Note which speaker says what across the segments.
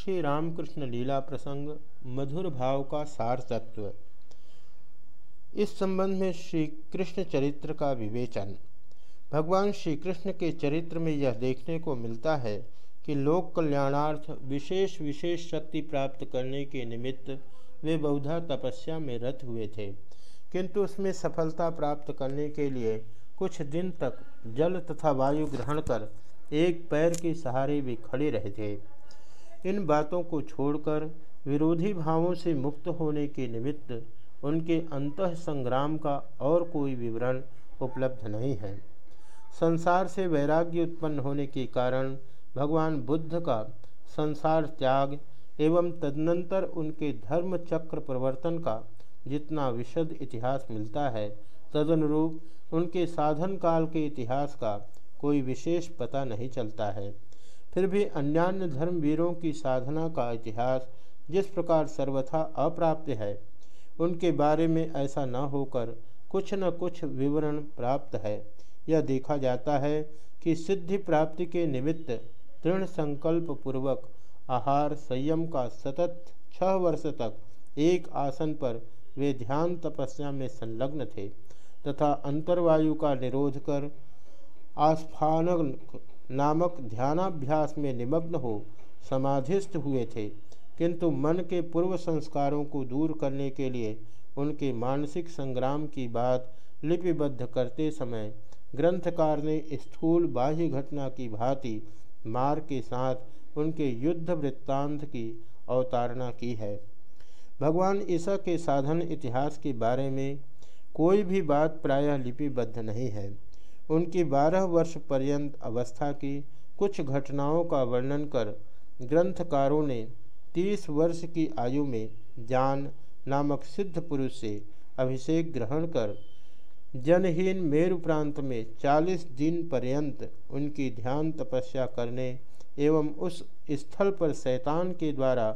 Speaker 1: श्री रामकृष्ण लीला प्रसंग, मधुर भाव का सार तत्व इस संबंध में श्री कृष्ण चरित्र का विवेचन। भगवान श्री कृष्ण के चरित्र में यह देखने को मिलता है कि लोक कल्याणार्थ विशेष विशेष शक्ति प्राप्त करने के निमित्त वे बहुधा तपस्या में रत हुए थे। किंतु उसमें सफलता प्राप्त करने के लिए कुछ दिन तक जल तथा वायु ग्रहण कर एक पैर के सहारे भी खड़े रहे थे। इन बातों को छोड़कर विरोधी भावों से मुक्त होने के निमित्त उनके अंत संग्राम का और कोई विवरण उपलब्ध नहीं है। संसार से वैराग्य उत्पन्न होने के कारण भगवान बुद्ध का संसार त्याग एवं तदनंतर उनके धर्म चक्र प्रवर्तन का जितना विशद इतिहास मिलता है, तदनुरूप उनके साधन काल के इतिहास का कोई विशेष पता नहीं चलता है। फिर भी अन्यान्य धर्मवीरों की साधना का इतिहास जिस प्रकार सर्वथा अप्राप्त है, उनके बारे में ऐसा न होकर कुछ न कुछ विवरण प्राप्त है। यह देखा जाता है कि सिद्धि प्राप्ति के निमित्त दृढ़ संकल्प पूर्वक आहार संयम का सतत छह वर्ष तक एक आसन पर वे ध्यान तपस्या में संलग्न थे तथा अंतर्वायु का निरोध कर आस्फान नामक ध्यानाभ्यास में निमग्न हो समाधिस्थ हुए थे। किंतु मन के पूर्व संस्कारों को दूर करने के लिए उनके मानसिक संग्राम की बात लिपिबद्ध करते समय ग्रंथकार ने स्थूल बाह्य घटना की भांति मार के साथ उनके युद्ध वृत्तांत की अवतारणा की है। भगवान ईसा के साधन इतिहास के बारे में कोई भी बात प्रायः लिपिबद्ध नहीं है। उनकी बारह वर्ष पर्यंत अवस्था की कुछ घटनाओं का वर्णन कर ग्रंथकारों ने तीस वर्ष की आयु में जान नामक सिद्ध पुरुष से अभिषेक ग्रहण कर जनहीन मेरु प्रांत में चालीस दिन पर्यंत उनकी ध्यान तपस्या करने एवं उस स्थल पर शैतान के द्वारा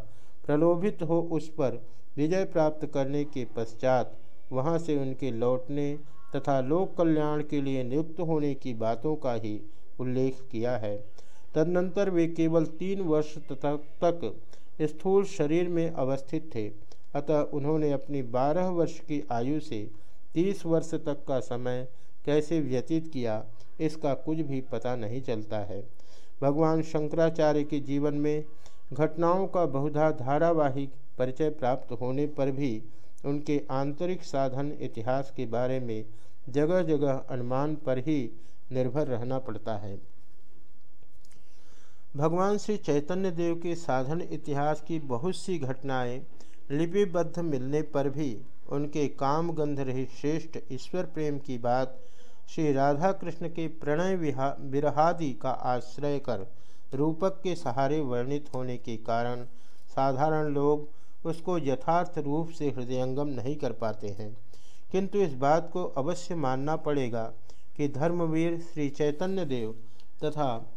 Speaker 1: प्रलोभित हो उस पर विजय प्राप्त करने के पश्चात वहाँ से उनके लौटने तथा लोक कल्याण के लिए नियुक्त होने की बातों का ही उल्लेख किया है। तदनंतर वे केवल तीन वर्ष तक स्थूल शरीर में अवस्थित थे। अतः उन्होंने अपनी बारह वर्ष की आयु से तीस वर्ष तक का समय कैसे व्यतीत किया, इसका कुछ भी पता नहीं चलता है। भगवान शंकराचार्य के जीवन में घटनाओं का बहुधा धारावाहिक परिचय प्राप्त होने पर भी उनके आंतरिक साधन इतिहास के बारे में जगह जगह अनुमान पर ही निर्भर रहना पड़ता है। भगवान श्री चैतन्य देव के साधन इतिहास की बहुत सी घटनाएँ लिपिबद्ध मिलने पर भी उनके काम गंध रहित श्रेष्ठ ईश्वर प्रेम की बात श्री राधा कृष्ण के प्रणय विरहादि का आश्रय कर रूपक के सहारे वर्णित होने के कारण साधारण लोग उसको यथार्थ रूप से हृदयंगम नहीं कर पाते हैं। किंतु इस बात को अवश्य मानना पड़ेगा कि धर्मवीर श्री चैतन्य देव तथा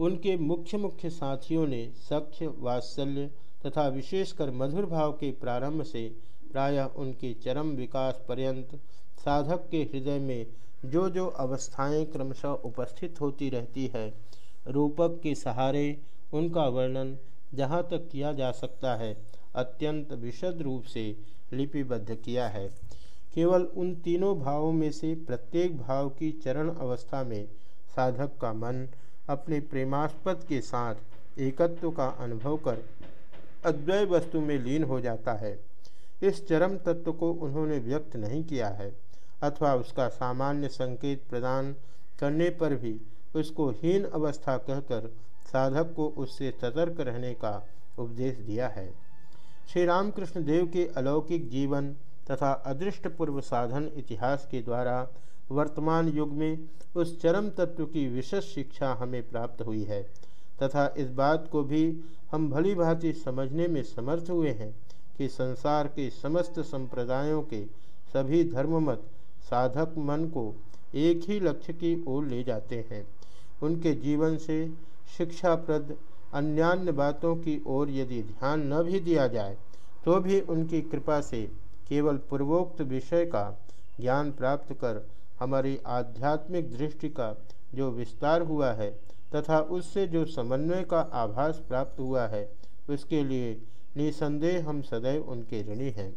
Speaker 1: उनके मुख्य मुख्य साथियों ने सख्य, वात्सल्य तथा विशेषकर मधुर भाव के प्रारंभ से प्रायः उनके चरम विकास पर्यंत साधक के हृदय में जो जो अवस्थाएँ क्रमशः उपस्थित होती रहती है, रूपक के सहारे उनका वर्णन जहाँ तक किया जा सकता है। अत्यंत विशद रूप से लिपिबद्ध किया है। केवल उन तीनों भावों में से प्रत्येक भाव की चरण अवस्था में साधक का मन अपने प्रेमास्पद के साथ एकत्व का अनुभव कर अद्वैय वस्तु में लीन हो जाता है। इस चरम तत्व को उन्होंने व्यक्त नहीं किया है, अथवा उसका सामान्य संकेत प्रदान करने पर भी उसको हीन अवस्था कहकर साधक को उससे सतर्क रहने का उपदेश दिया है। श्री रामकृष्ण देव के अलौकिक जीवन तथा अदृष्ट पूर्व साधन इतिहास के द्वारा वर्तमान युग में उस चरम तत्व की विशेष शिक्षा हमें प्राप्त हुई है तथा इस बात को भी हम भली भांति समझने में समर्थ हुए हैं कि संसार के समस्त संप्रदायों के सभी धर्ममत साधक मन को एक ही लक्ष्य की ओर ले जाते हैं। उनके जीवन से शिक्षाप्रद अन्यान्य बातों की ओर यदि ध्यान न भी दिया जाए तो भी उनकी कृपा से केवल पूर्वोक्त विषय का ज्ञान प्राप्त कर हमारी आध्यात्मिक दृष्टि का जो विस्तार हुआ है तथा उससे जो समन्वय का आभास प्राप्त हुआ है, उसके लिए निसंदेह हम सदैव उनके ऋणी हैं।